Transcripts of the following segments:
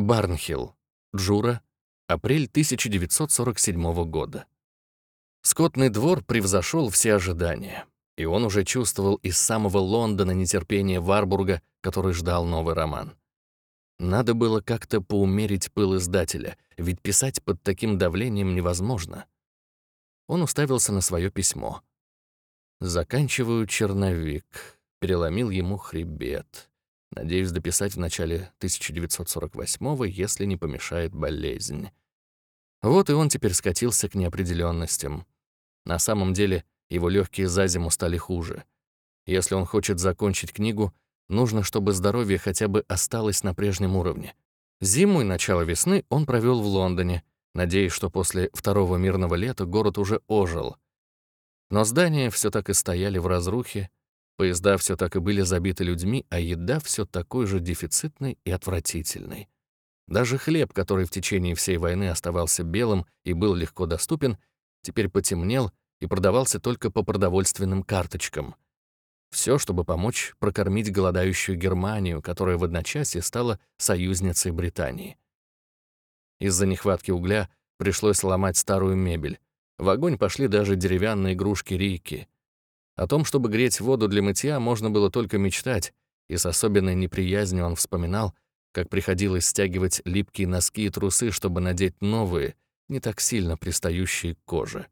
Барнхилл, Джура, апрель 1947 года. Скотный двор превзошел все ожидания, и он уже чувствовал из самого Лондона нетерпение Варбурга, который ждал новый роман. Надо было как-то поумерить пыл издателя, ведь писать под таким давлением невозможно. Он уставился на свое письмо. «Заканчиваю черновик», переломил ему хребет. Надеюсь дописать в начале 1948-го, если не помешает болезнь. Вот и он теперь скатился к неопределенностям. На самом деле, его легкие за зиму стали хуже. Если он хочет закончить книгу, Нужно, чтобы здоровье хотя бы осталось на прежнем уровне. Зиму и начало весны он провел в Лондоне, надеясь, что после второго мирного лета город уже ожил. Но здания все так и стояли в разрухе, поезда все так и были забиты людьми, а еда все такой же дефицитной и отвратительной. Даже хлеб, который в течение всей войны оставался белым и был легко доступен, теперь потемнел и продавался только по продовольственным карточкам — все, чтобы помочь прокормить голодающую Германию, которая в одночасье стала союзницей Британии. Из-за нехватки угля пришлось ломать старую мебель. В огонь пошли даже деревянные игрушки Рики. О том, чтобы греть воду для мытья, можно было только мечтать, и с особенной неприязнью он вспоминал, как приходилось стягивать липкие носки и трусы, чтобы надеть новые, не так сильно пристающие к коже.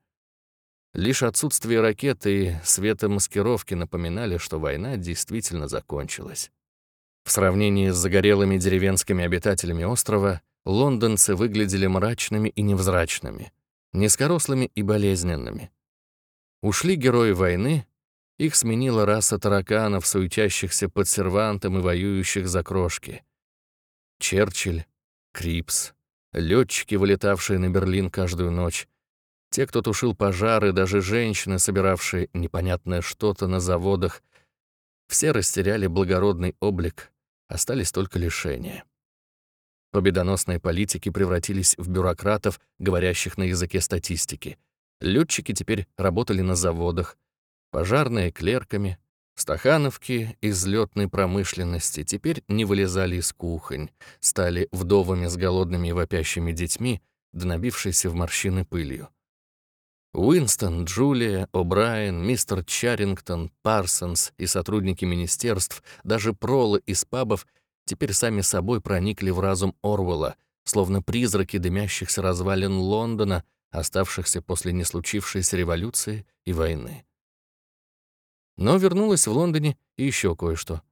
Лишь отсутствие ракеты и светомаскировки напоминали, что война действительно закончилась. В сравнении с загорелыми деревенскими обитателями острова, лондонцы выглядели мрачными и невзрачными, низкорослыми и болезненными. Ушли герои войны, их сменила раса тараканов, суетящихся под сервантом и воюющих за крошки. Черчилль, Крипс, летчики, вылетавшие на Берлин каждую ночь, те, кто тушил пожары, даже женщины, собиравшие непонятное что-то на заводах, все растеряли благородный облик, остались только лишения. Победоносные политики превратились в бюрократов, говорящих на языке статистики. Летчики теперь работали на заводах, пожарные — клерками, стахановки из летной промышленности теперь не вылезали из кухонь, стали вдовами с голодными и вопящими детьми, да в морщины пылью. Уинстон, Джулия, О'Брайен, мистер Чарингтон, Парсонс и сотрудники министерств, даже пролы из пабов теперь сами собой проникли в разум Орвелла, словно призраки дымящихся развалин Лондона, оставшихся после неслучившейся революции и войны. Но вернулось в Лондоне и еще кое-что.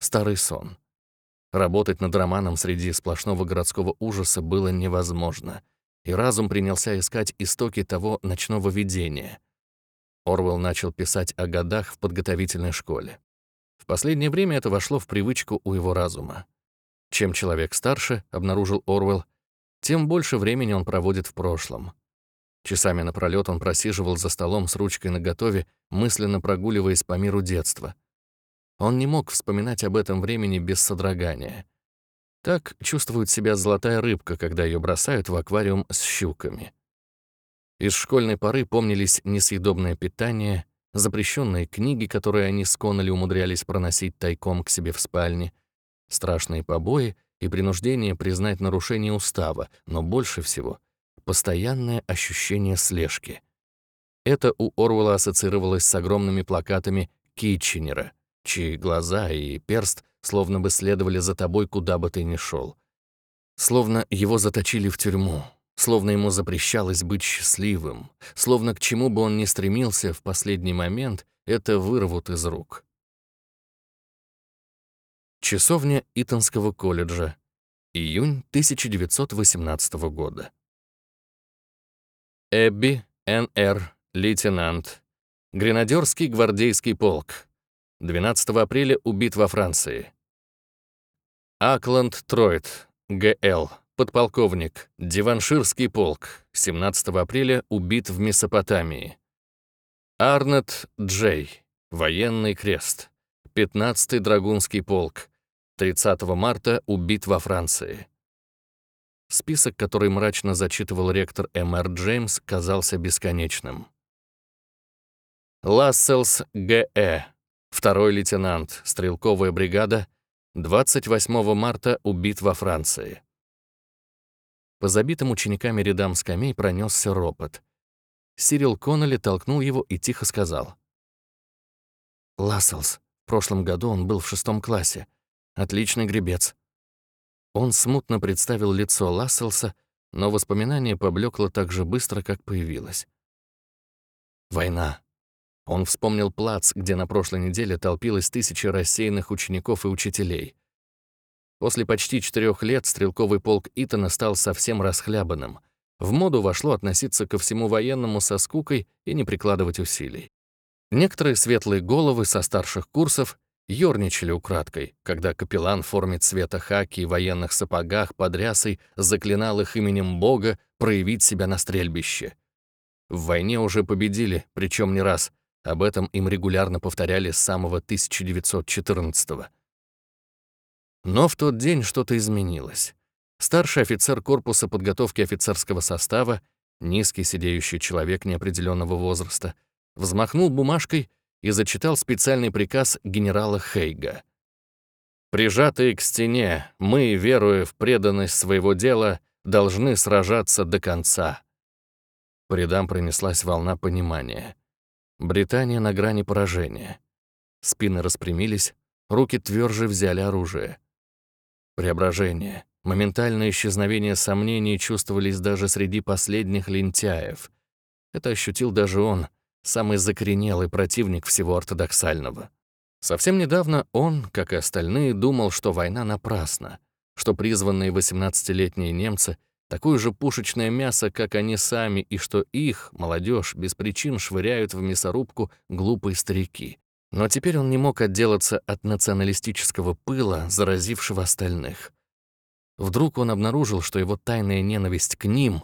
Старый сон. Работать над романом среди сплошного городского ужаса было невозможно — и разум принялся искать истоки того ночного видения. Орвел начал писать о годах в подготовительной школе. В последнее время это вошло в привычку у его разума. Чем человек старше, обнаружил Орвел, тем больше времени он проводит в прошлом. Часами напролёт он просиживал за столом с ручкой наготове, мысленно прогуливаясь по миру детства. Он не мог вспоминать об этом времени без содрогания — так чувствует себя золотая рыбка, когда ее бросают в аквариум с щуками. Из школьной поры помнились несъедобное питание, запрещенные книги, которые они с Коннелли умудрялись проносить тайком к себе в спальне, страшные побои и принуждение признать нарушение устава, но больше всего — постоянное ощущение слежки. Это у Орвелла ассоциировалось с огромными плакатами Китченера, чьи глаза и перст словно бы следовали за тобой, куда бы ты ни шел. Словно его заточили в тюрьму, словно ему запрещалось быть счастливым, словно к чему бы он ни стремился в последний момент, это вырвут из рук. Часовня Итонского колледжа. Июнь 1918 года. Эбби, Н.Р., лейтенант. Гренадерский гвардейский полк. 12 апреля убит во Франции. Акланд Троид, ГЛ, подполковник, Диванширский полк, 17 апреля убит в Месопотамии. Арнет Джей, военный крест, 15-й Драгунский полк, 30 марта убит во Франции. Список, который мрачно зачитывал ректор М.Р. Джеймс, казался бесконечным. Ласселс Г.Э., второй лейтенант, стрелковая бригада, 28 марта убит во Франции. по забитым учениками рядам скамей пронесся ропот. Сирил Коннелли толкнул его и тихо сказал. «Ласселс. В прошлом году он был в шестом классе. Отличный гребец». Он смутно представил лицо Ласселса, но воспоминание поблекло так же быстро, как появилось. Война. Он вспомнил плац, где на прошлой неделе толпилось тысячи рассеянных учеников и учителей. После почти четырех лет стрелковый полк Итана стал совсем расхлябанным. В моду вошло относиться ко всему военному со скукой и не прикладывать усилий. Некоторые светлые головы со старших курсов ёрничали украдкой, когда капеллан в форме цвета хаки и военных сапогах под рясой заклинал их именем Бога проявить себя на стрельбище. В войне уже победили, причем не раз. Об этом им регулярно повторяли с самого 1914 -го. Но в тот день что-то изменилось. Старший офицер корпуса подготовки офицерского состава, низкий сидеющий человек неопределенного возраста, взмахнул бумажкой и зачитал специальный приказ генерала Хейга. «Прижатые к стене, мы, веруя в преданность своего дела, должны сражаться до конца». По пронеслась волна понимания. Британия на грани поражения. Спины распрямились, руки тверже взяли оружие. Преображение, моментальное исчезновение сомнений чувствовались даже среди последних лентяев. Это ощутил даже он, самый закоренелый противник всего ортодоксального. Совсем недавно он, как и остальные, думал, что война напрасна, что призванные 18-летние немцы такое же пушечное мясо, как они сами, и что их, молодежь, без причин швыряют в мясорубку глупые старики. Но теперь он не мог отделаться от националистического пыла, заразившего остальных. Вдруг он обнаружил, что его тайная ненависть к ним,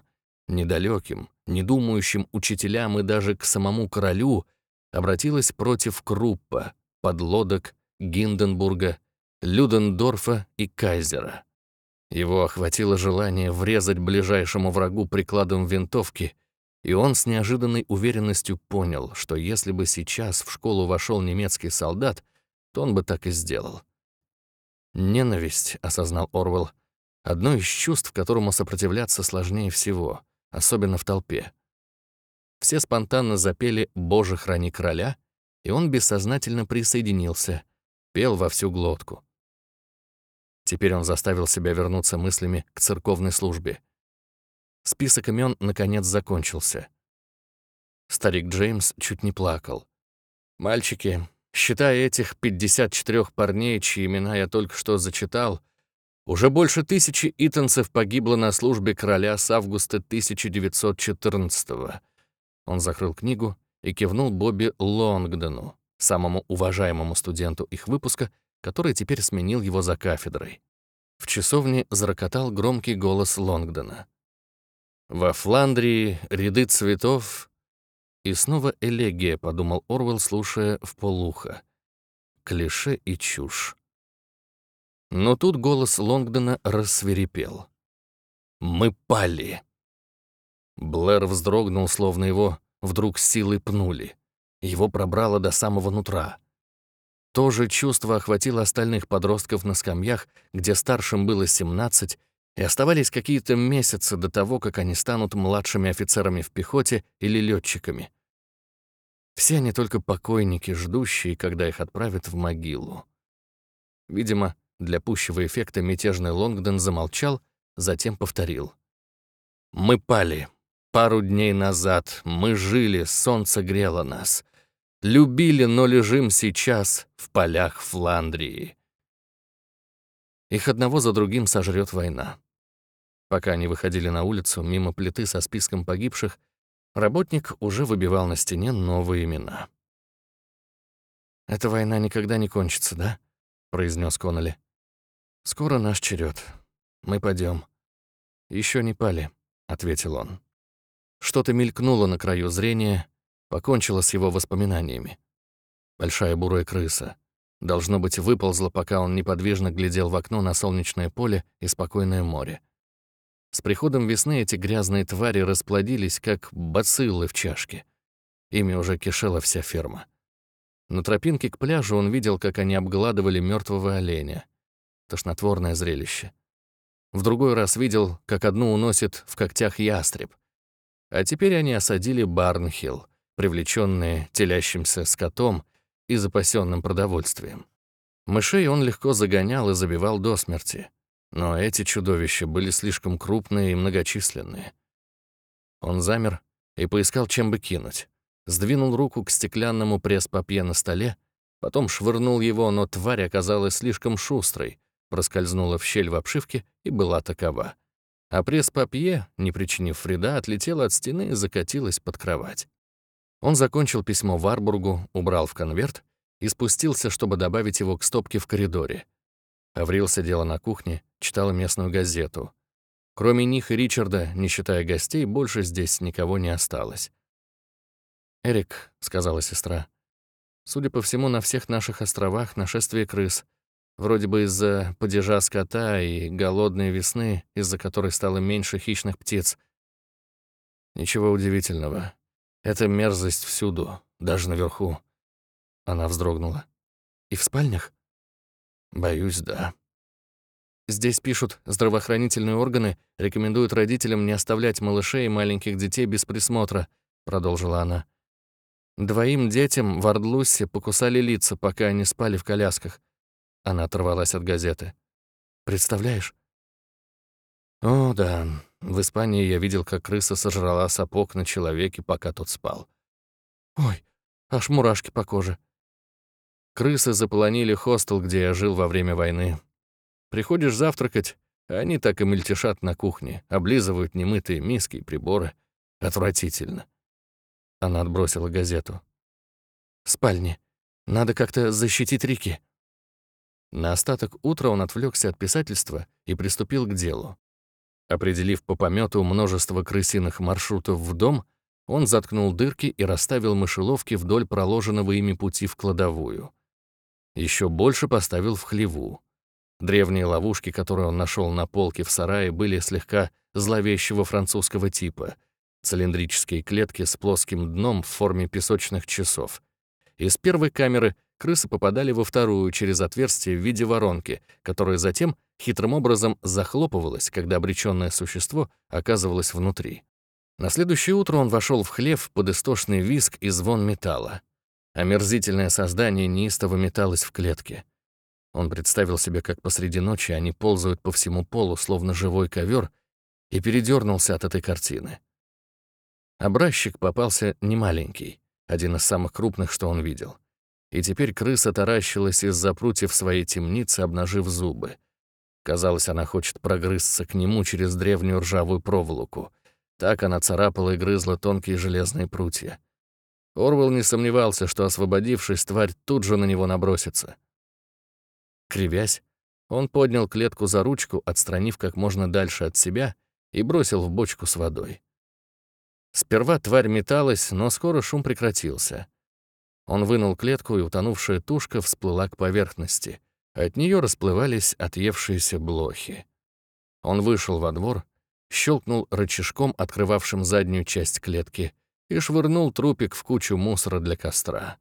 недалеким, не думающим учителям и даже к самому королю, обратилась против Круппа, подлодок, Гинденбурга, Людендорфа и Кайзера. Его охватило желание врезать ближайшему врагу прикладом винтовки, и он с неожиданной уверенностью понял, что если бы сейчас в школу вошел немецкий солдат, то он бы так и сделал. «Ненависть», — осознал Орвелл, — «одно из чувств, которому сопротивляться сложнее всего, особенно в толпе». Все спонтанно запели «Боже, храни короля», и он бессознательно присоединился, пел во всю глотку. Теперь он заставил себя вернуться мыслями к церковной службе. Список имен наконец закончился. Старик Джеймс чуть не плакал. «Мальчики, считая этих 54 парней, чьи имена я только что зачитал, уже больше тысячи итанцев погибло на службе короля с августа 1914 -го. Он закрыл книгу и кивнул Бобби Лонгдону, самому уважаемому студенту их выпуска, который теперь сменил его за кафедрой. В часовне зарокотал громкий голос Лонгдона. «Во Фландрии ряды цветов...» И снова элегия, подумал Орвел, слушая в полухо. Клише и чушь. Но тут голос Лонгдона рассверепел. «Мы пали!» Блэр вздрогнул, словно его вдруг силой пнули. Его пробрало до самого нутра. То же чувство охватило остальных подростков на скамьях, где старшим было 17, и оставались какие-то месяцы до того, как они станут младшими офицерами в пехоте или летчиками. Все они только покойники, ждущие, когда их отправят в могилу. Видимо, для пущего эффекта мятежный Лонгдон замолчал, затем повторил. «Мы пали. Пару дней назад мы жили, солнце грело нас. Любили, но лежим сейчас в полях Фландрии. Их одного за другим сожрет война. Пока они выходили на улицу, мимо плиты со списком погибших, работник уже выбивал на стене новые имена. «Эта война никогда не кончится, да?» — произнес Коннелли. «Скоро наш черед. Мы пойдем. Еще не пали», — ответил он. Что-то мелькнуло на краю зрения, покончила с его воспоминаниями. Большая бурая крыса. Должно быть, выползла, пока он неподвижно глядел в окно на солнечное поле и спокойное море. С приходом весны эти грязные твари расплодились, как бациллы в чашке. Ими уже кишела вся ферма. На тропинке к пляжу он видел, как они обгладывали мертвого оленя. Тошнотворное зрелище. В другой раз видел, как одну уносит в когтях ястреб. А теперь они осадили Барнхилл, привлеченные телящимся скотом и запасенным продовольствием. Мышей он легко загонял и забивал до смерти. Но эти чудовища были слишком крупные и многочисленные. Он замер и поискал, чем бы кинуть. Сдвинул руку к стеклянному пресс-папье на столе, потом швырнул его, но тварь оказалась слишком шустрой, проскользнула в щель в обшивке и была такова. А пресс-папье, не причинив вреда, отлетела от стены и закатилась под кровать. Он закончил письмо Варбургу, убрал в конверт и спустился, чтобы добавить его к стопке в коридоре. Аврил сидела на кухне, читала местную газету. Кроме них и Ричарда, не считая гостей, больше здесь никого не осталось. «Эрик», — сказала сестра, — «судя по всему, на всех наших островах нашествие крыс. Вроде бы из-за падежа скота и голодной весны, из-за которой стало меньше хищных птиц. Ничего удивительного. Эта мерзость всюду, даже наверху. Она вздрогнула. И в спальнях? Боюсь, да. Здесь пишут, здравоохранительные органы рекомендуют родителям не оставлять малышей и маленьких детей без присмотра, продолжила она. Двоим детям в Ардлусе покусали лица, пока они спали в колясках. Она оторвалась от газеты. Представляешь? О, да. В Испании я видел, как крыса сожрала сапог на человеке, пока тот спал. Ой, аж мурашки по коже. Крысы заполонили хостел, где я жил во время войны. Приходишь завтракать, а они так и мельтешат на кухне, облизывают немытые миски и приборы. Отвратительно. Она отбросила газету. «Спальни. Надо как-то защитить Рики». На остаток утра он отвлекся от писательства и приступил к делу. Определив по помету множество крысиных маршрутов в дом, он заткнул дырки и расставил мышеловки вдоль проложенного ими пути в кладовую. Еще больше поставил в хлеву. Древние ловушки, которые он нашел на полке в сарае, были слегка зловещего французского типа. Цилиндрические клетки с плоским дном в форме песочных часов. Из первой камеры крысы попадали во вторую через отверстие в виде воронки, которая затем хитрым образом захлопывалась, когда обречённое существо оказывалось внутри. На следующее утро он вошел в хлев под истошный визг и звон металла. Омерзительное создание неистово металось в клетке. Он представил себе, как посреди ночи они ползают по всему полу, словно живой ковер, и передернулся от этой картины. Образчик попался немаленький, один из самых крупных, что он видел и теперь крыса таращилась из-за прутьев своей темницы, обнажив зубы. Казалось, она хочет прогрызться к нему через древнюю ржавую проволоку. Так она царапала и грызла тонкие железные прутья. Орвел не сомневался, что, освободившись, тварь тут же на него набросится. Кривясь, он поднял клетку за ручку, отстранив как можно дальше от себя, и бросил в бочку с водой. Сперва тварь металась, но скоро шум прекратился. Он вынул клетку, и утонувшая тушка всплыла к поверхности. От нее расплывались отъевшиеся блохи. Он вышел во двор, щелкнул рычажком, открывавшим заднюю часть клетки, и швырнул трупик в кучу мусора для костра.